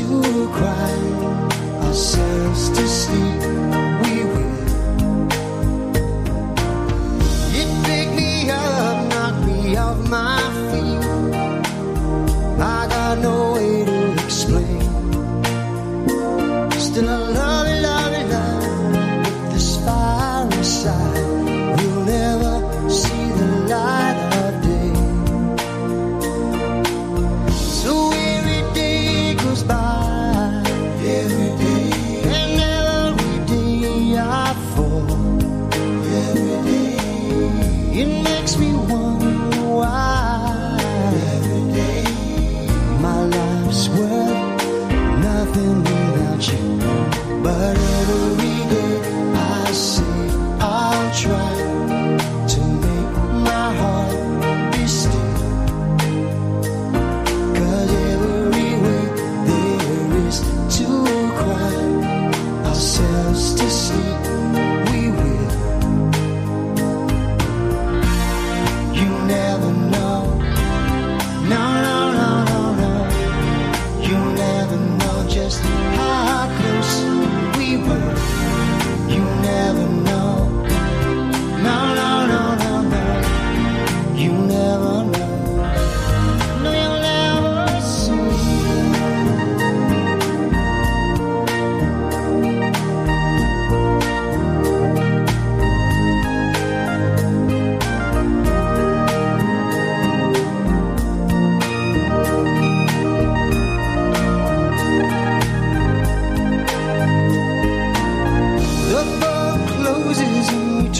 to cry ourselves to sleep. in